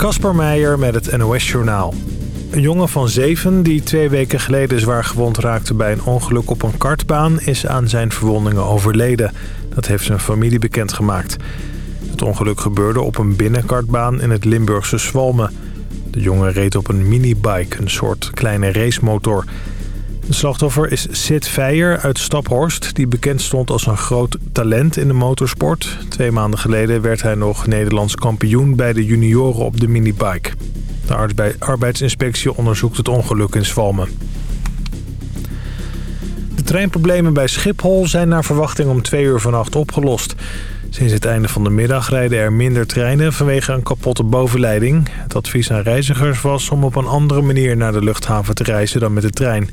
Kasper Meijer met het NOS-journaal. Een jongen van zeven die twee weken geleden zwaar gewond raakte bij een ongeluk op een kartbaan... is aan zijn verwondingen overleden. Dat heeft zijn familie bekendgemaakt. Het ongeluk gebeurde op een binnenkartbaan in het Limburgse Zwalmen. De jongen reed op een minibike, een soort kleine racemotor. Het slachtoffer is Sid Feijer uit Staphorst... die bekend stond als een groot talent in de motorsport. Twee maanden geleden werd hij nog Nederlands kampioen... bij de junioren op de minibike. De arbeidsinspectie onderzoekt het ongeluk in Zwalmen. De treinproblemen bij Schiphol zijn naar verwachting om twee uur vannacht opgelost. Sinds het einde van de middag rijden er minder treinen vanwege een kapotte bovenleiding. Het advies aan reizigers was om op een andere manier naar de luchthaven te reizen dan met de trein.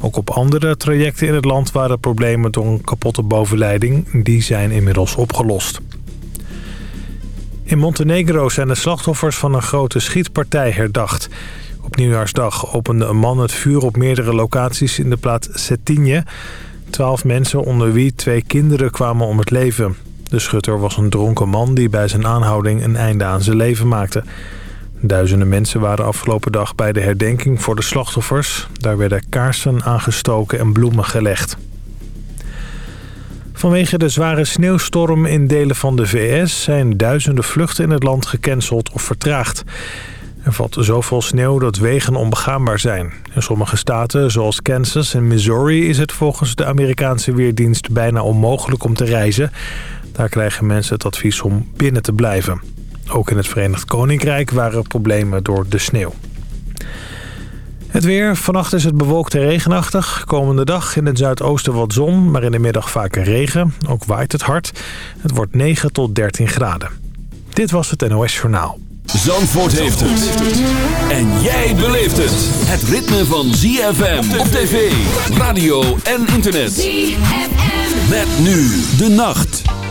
Ook op andere trajecten in het land waren problemen door een kapotte bovenleiding. Die zijn inmiddels opgelost. In Montenegro zijn de slachtoffers van een grote schietpartij herdacht. Op nieuwjaarsdag opende een man het vuur op meerdere locaties in de plaats Cetinje. Twaalf mensen onder wie twee kinderen kwamen om het leven. De schutter was een dronken man die bij zijn aanhouding een einde aan zijn leven maakte. Duizenden mensen waren afgelopen dag bij de herdenking voor de slachtoffers. Daar werden kaarsen aangestoken en bloemen gelegd. Vanwege de zware sneeuwstorm in delen van de VS zijn duizenden vluchten in het land gecanceld of vertraagd. Er valt zoveel sneeuw dat wegen onbegaanbaar zijn. In sommige staten, zoals Kansas en Missouri, is het volgens de Amerikaanse Weerdienst bijna onmogelijk om te reizen. Daar krijgen mensen het advies om binnen te blijven. Ook in het Verenigd Koninkrijk waren er problemen door de sneeuw. Het weer. Vannacht is het bewolkt en regenachtig. Komende dag in het zuidoosten wat zon, maar in de middag vaker regen. Ook waait het hard. Het wordt 9 tot 13 graden. Dit was het NOS Journaal. Zandvoort heeft het. En jij beleeft het. Het ritme van ZFM op tv, radio en internet. ZFM. Met nu de nacht.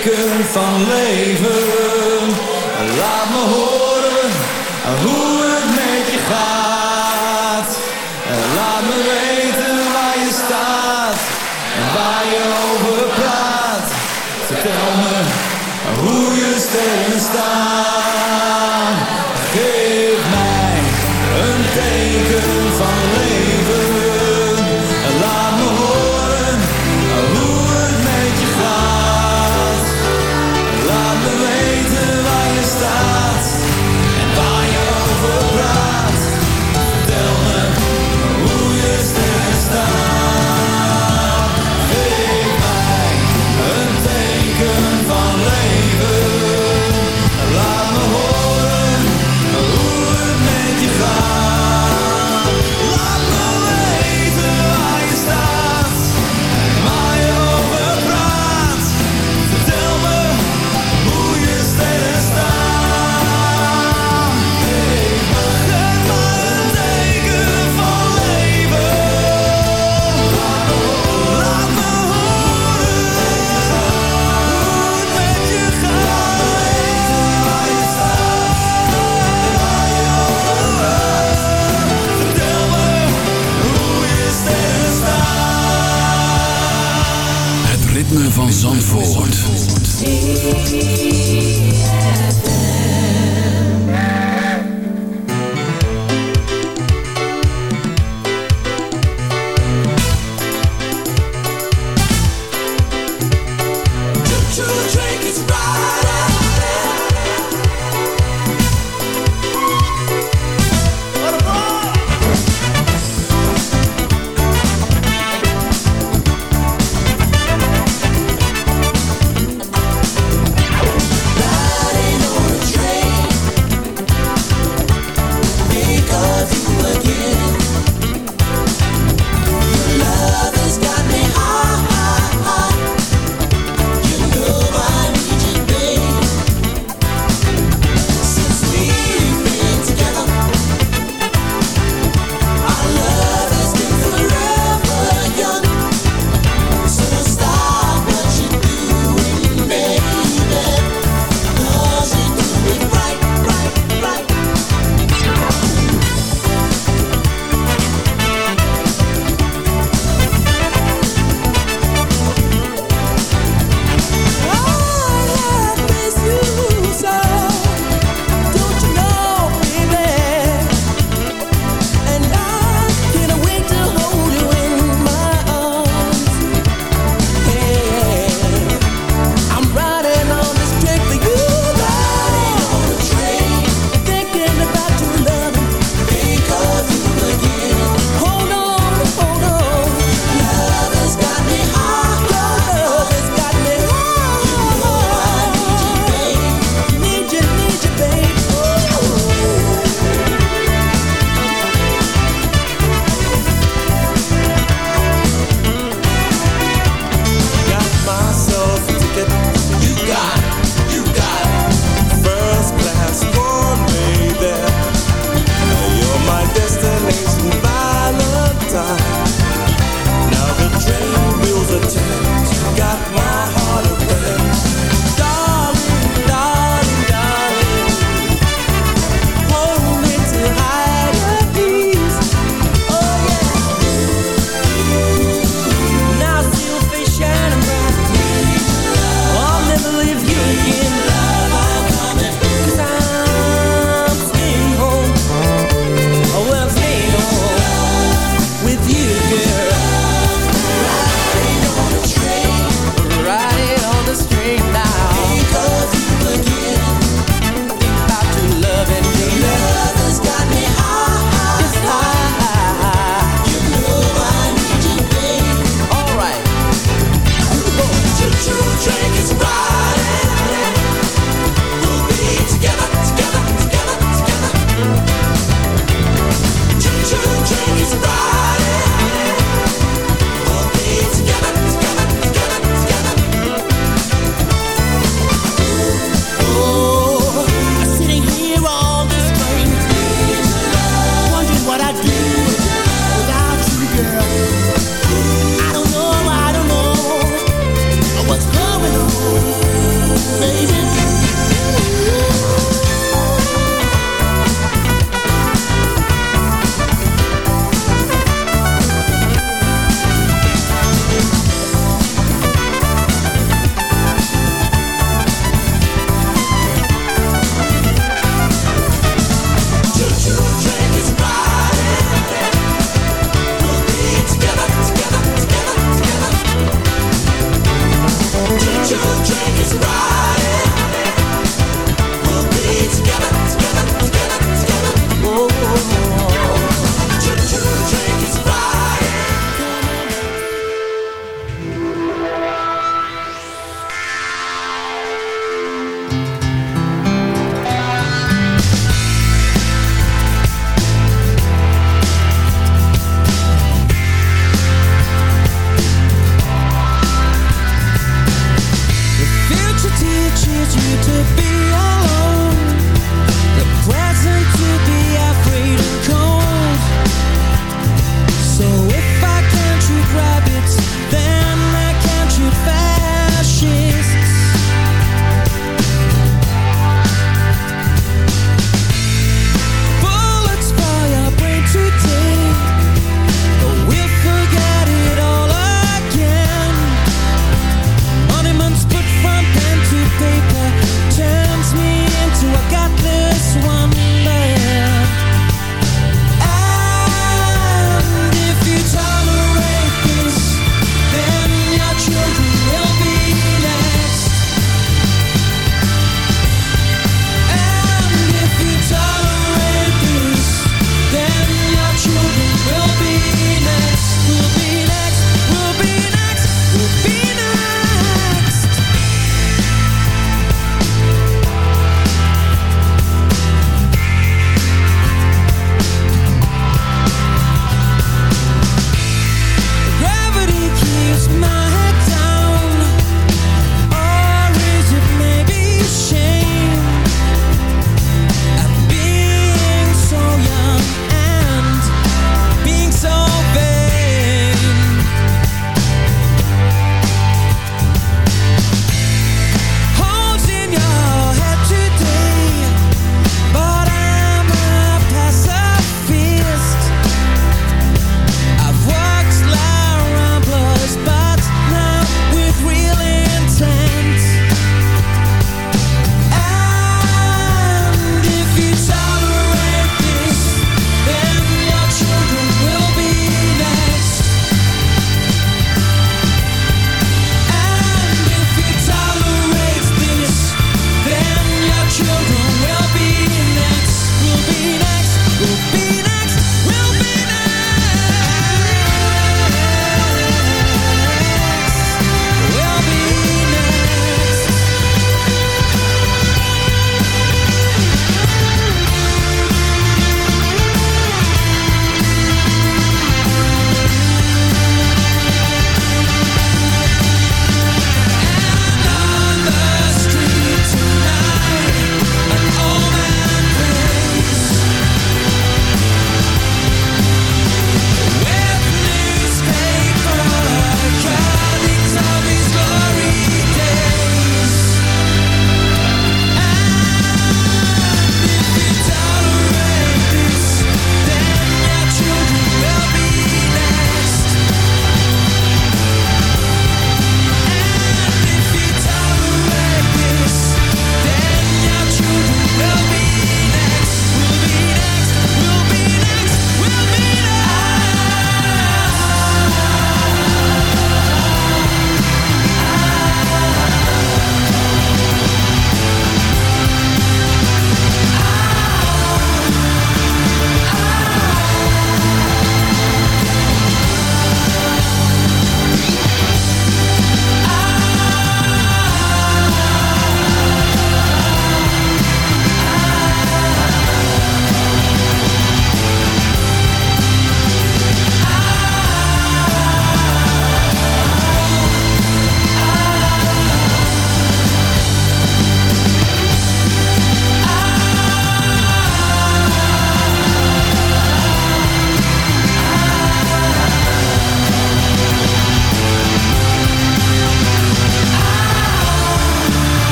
Teken van leven.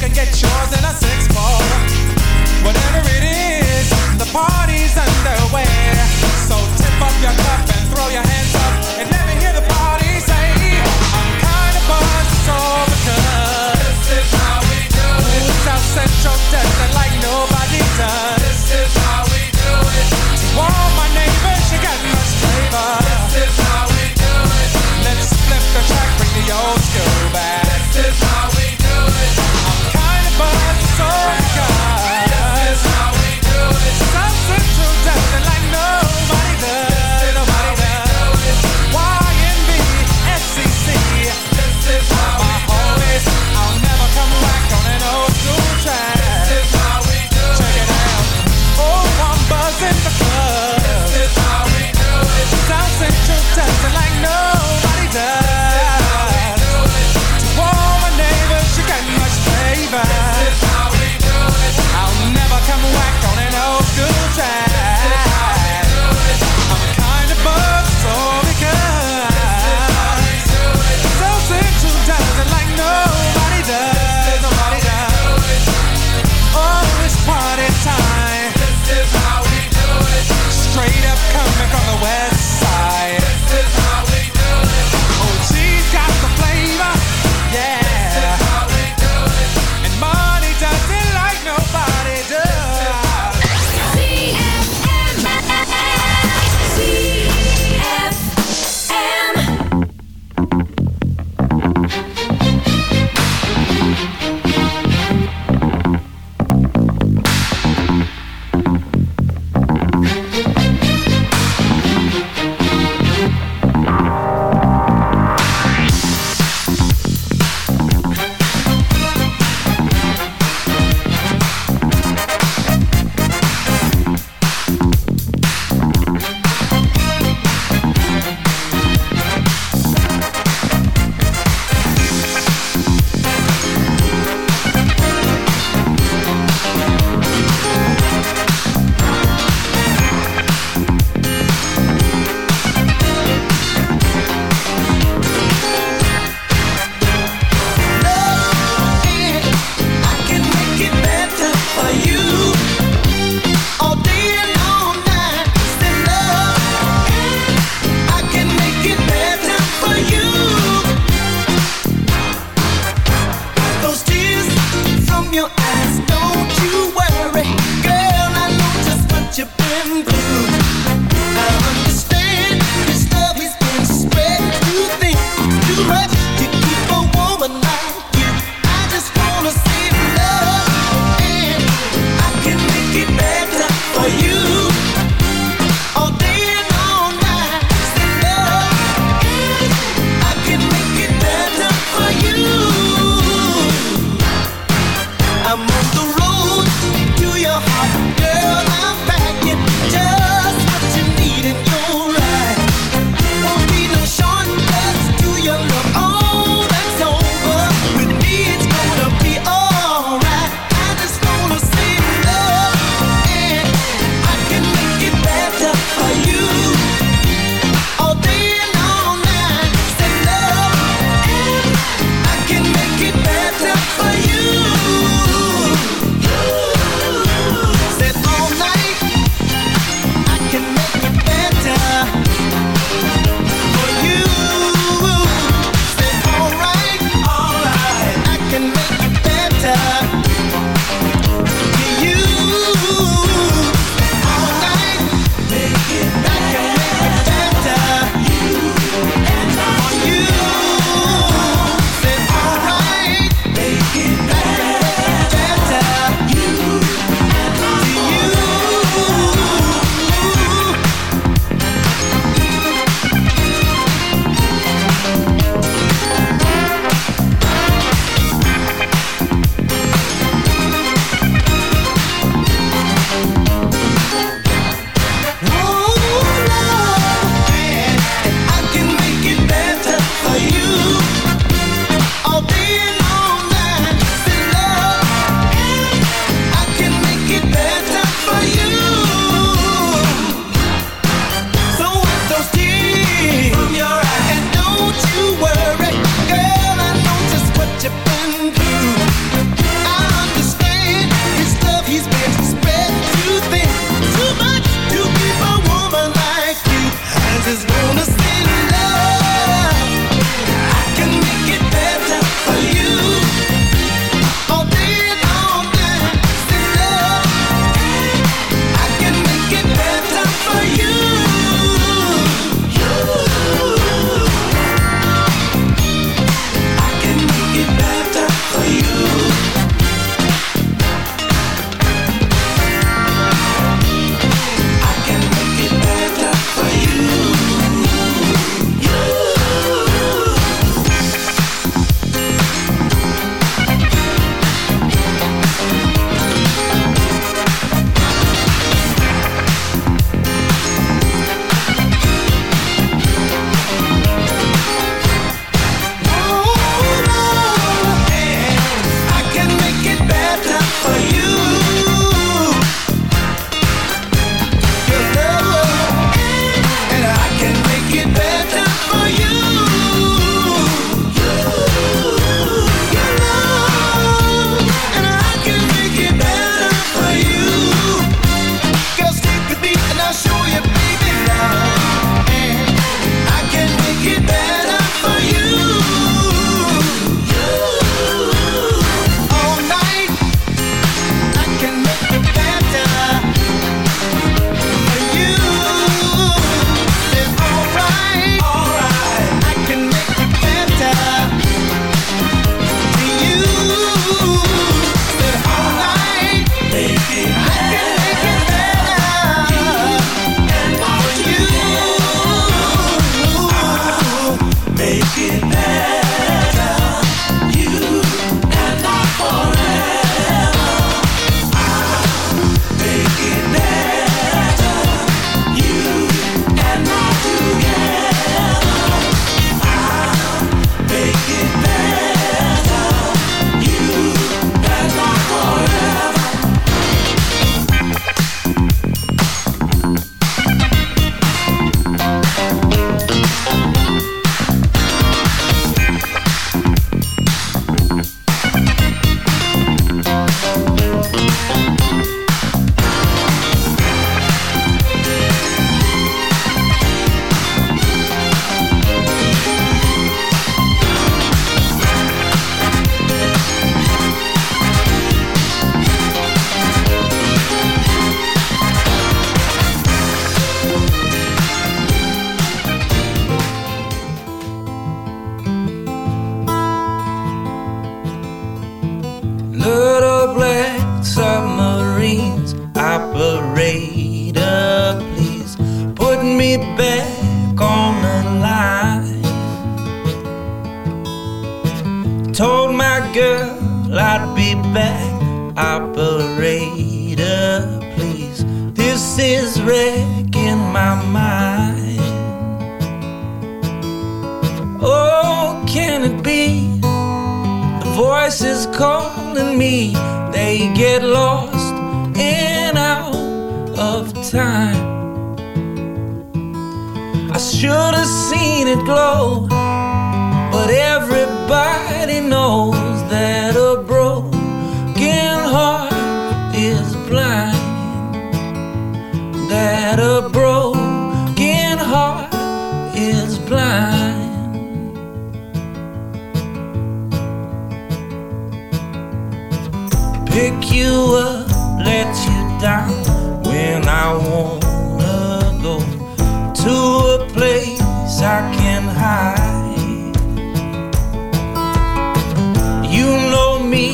Can get yours in a six ball. Whatever it is, the party's underway. So tip up your cup and throw your hands up and let me hear the party say, I'm kinda buzzed, it's all because this is how we do it. South Central does it like nobody does. And me they get lost and out of time. I should have seen it glow, but everybody knows you up, let you down when I wanna go to a place I can hide. You know me,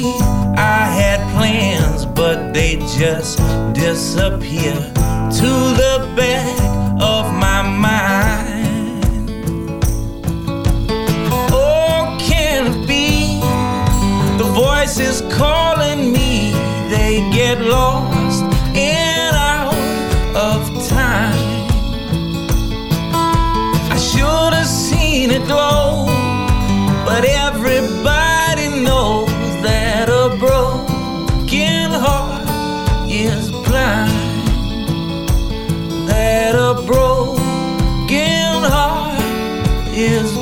I had plans, but they just disappear to the mesmo.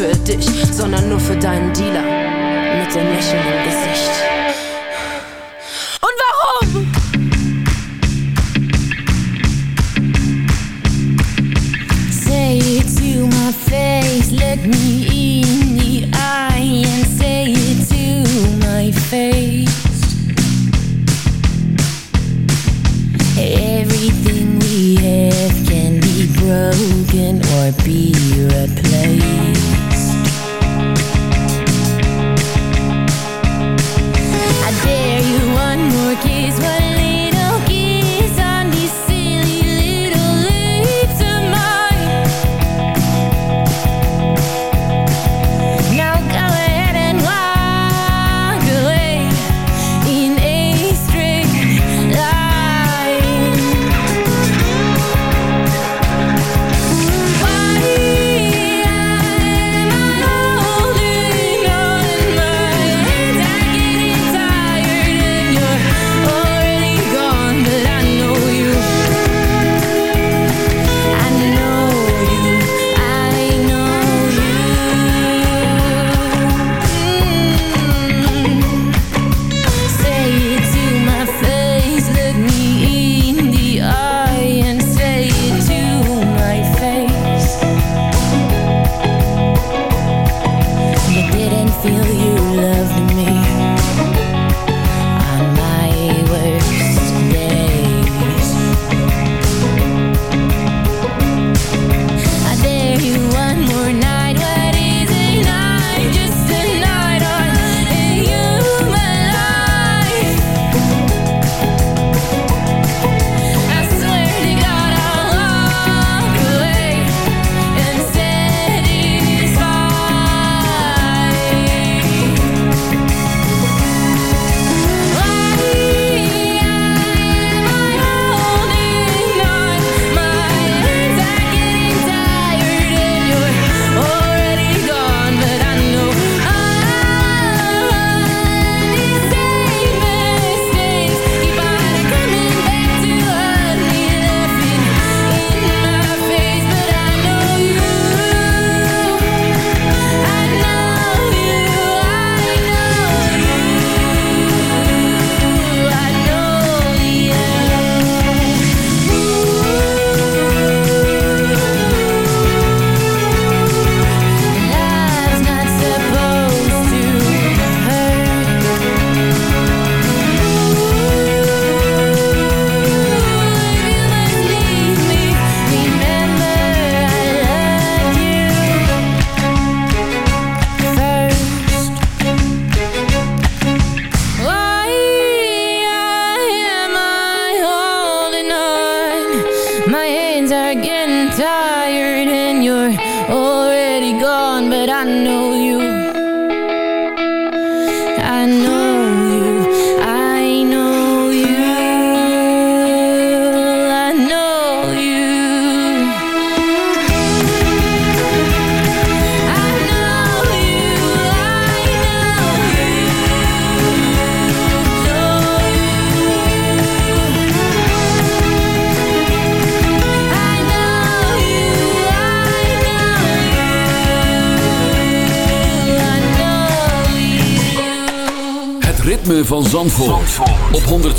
Für dich, sondern nur für deinen Dealer.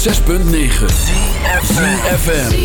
106.9 FM.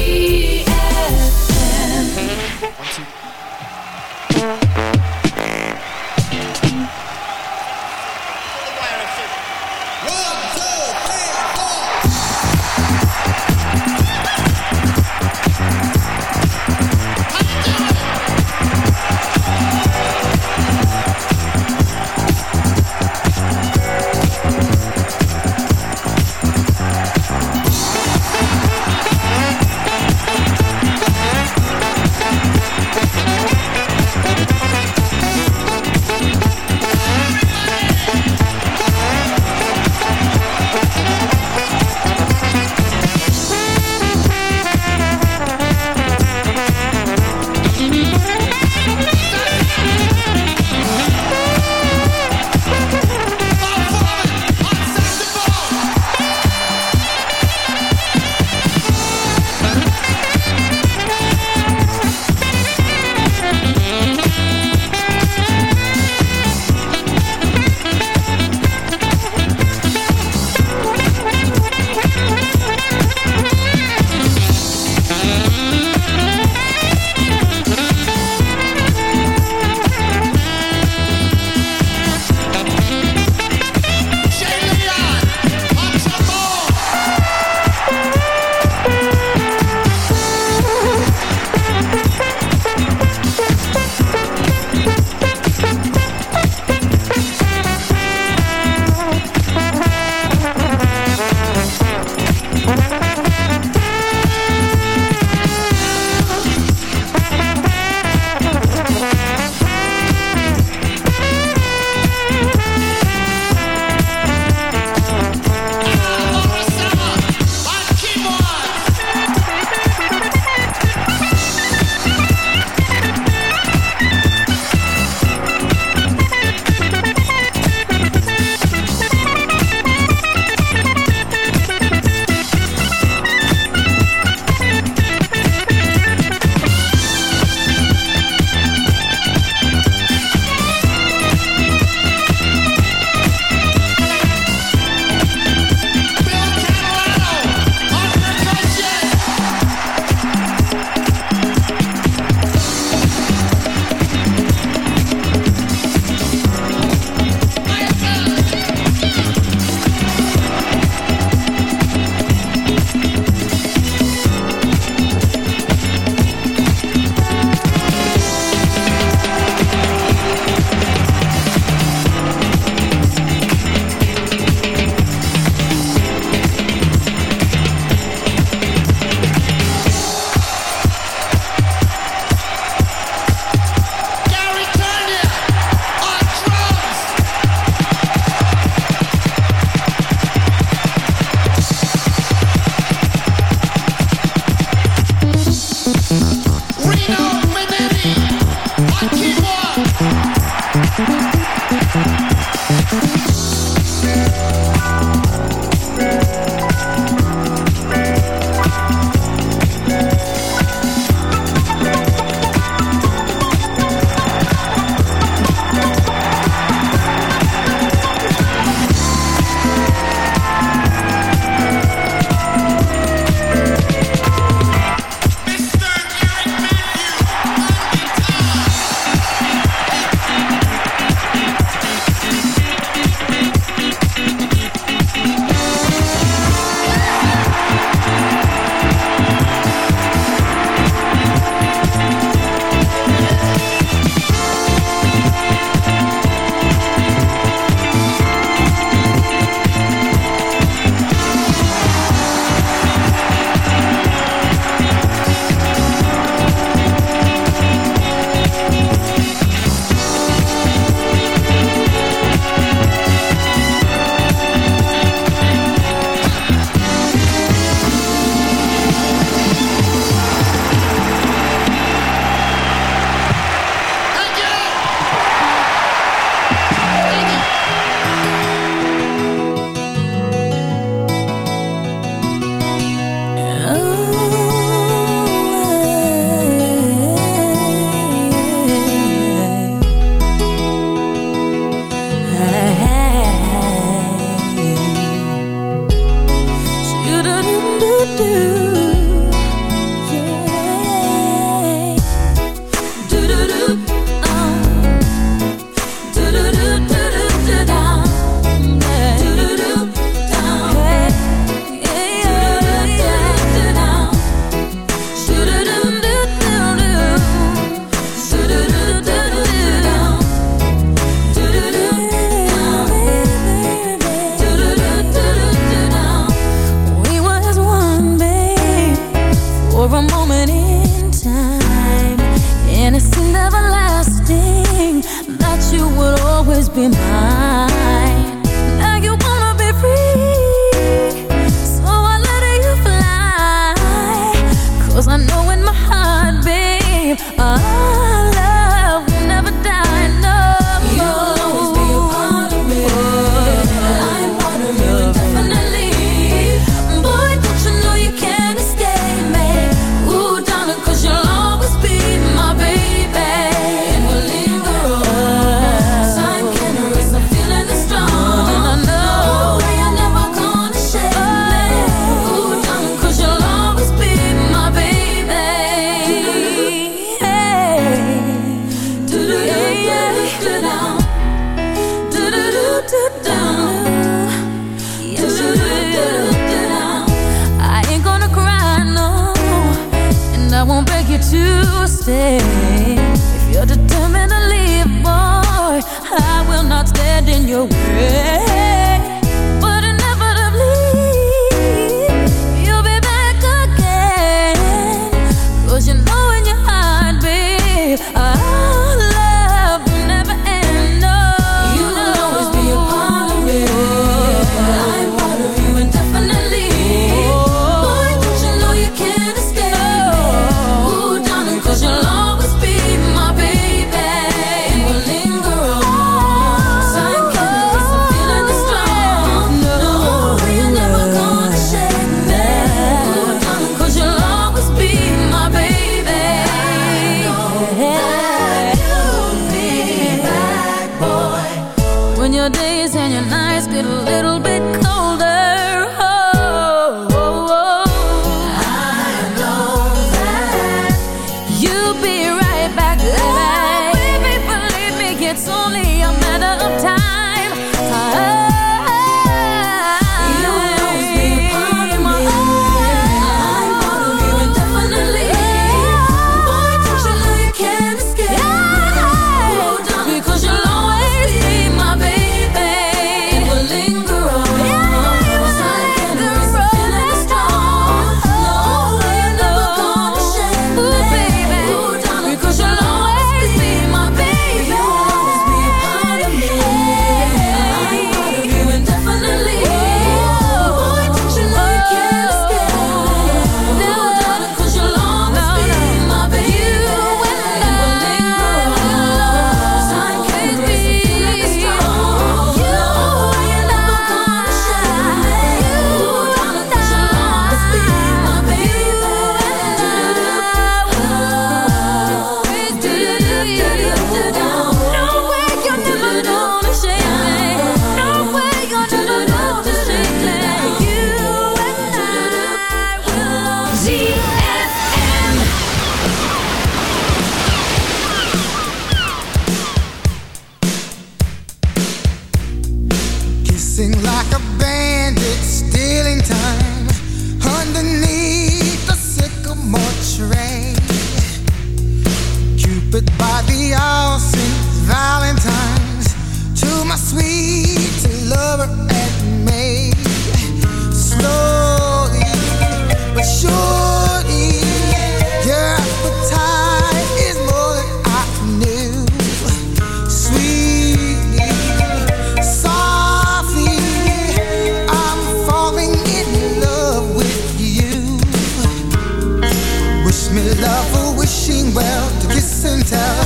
me love for wishing well to kiss and tell.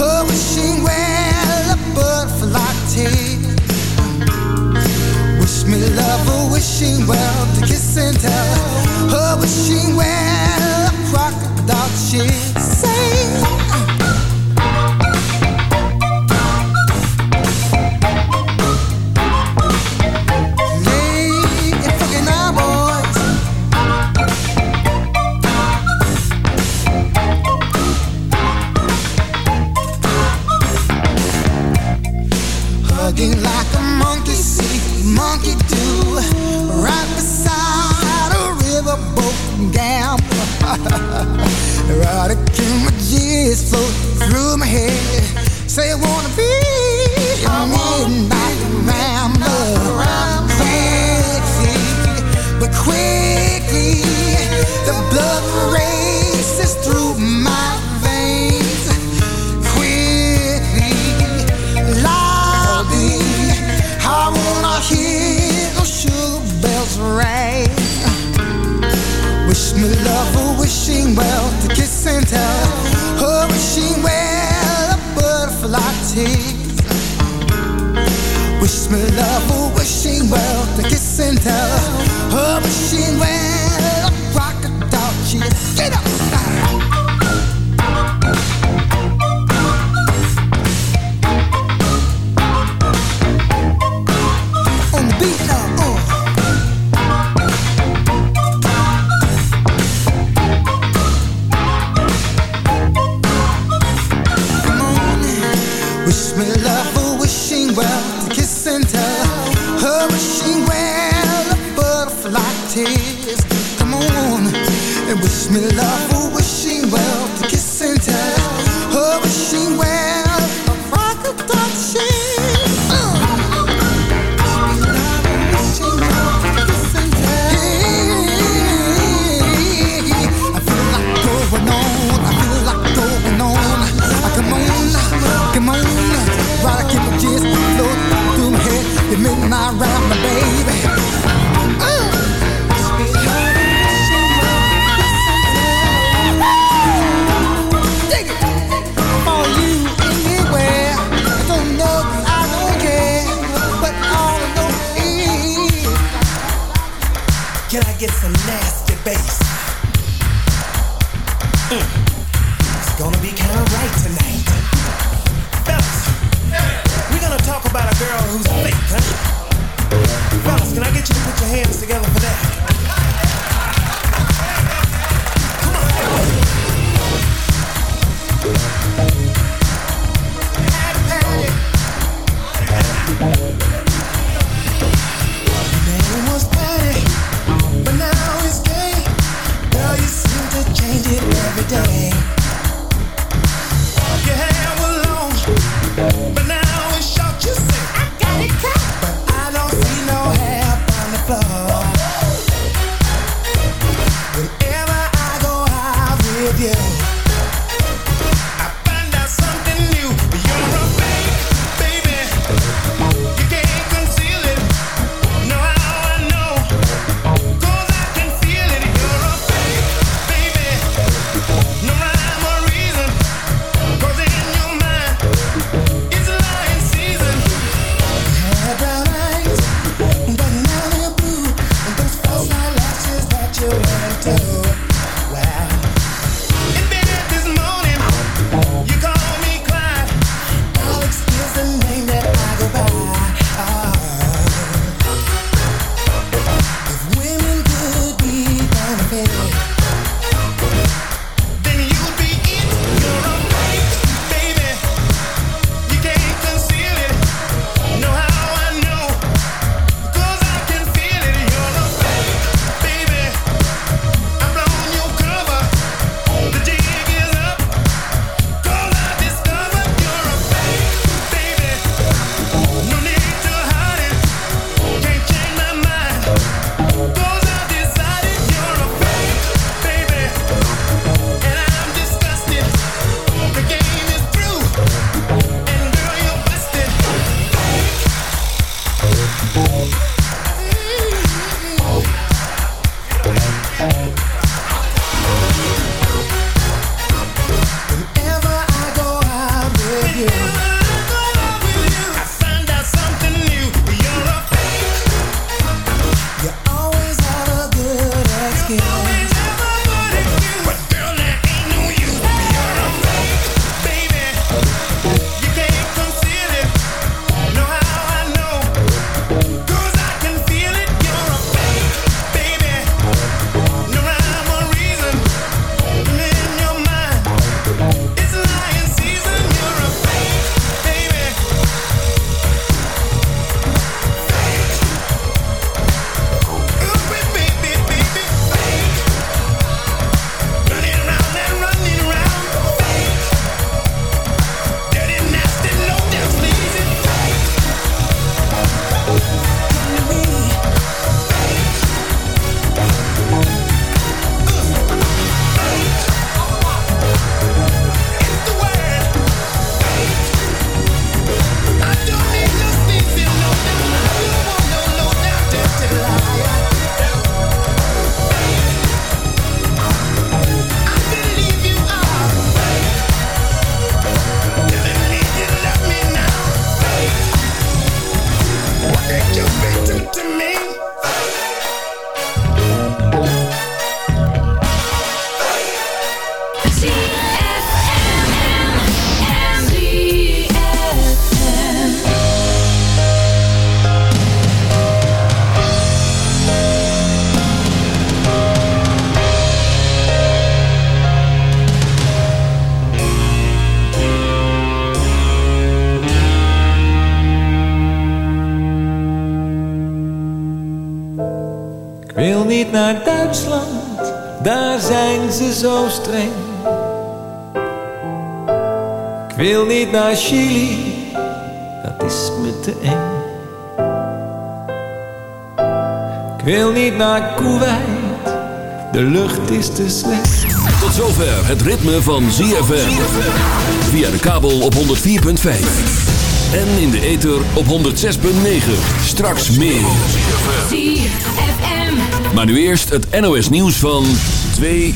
Oh, wishing well a butterfly latte. Wish me love for wishing well to kiss and tell. Oh, wishing well a crocodile cheese. Say. center. Her wishing well butterfly. Come on and wish me oh, wish naar Chili, dat is me te eng. Ik wil niet naar Kuwait, de lucht is te slecht. Tot zover het ritme van ZFM. Via de kabel op 104.5. En in de ether op 106.9. Straks meer. ZFM. Maar nu eerst het NOS nieuws van 2 uur.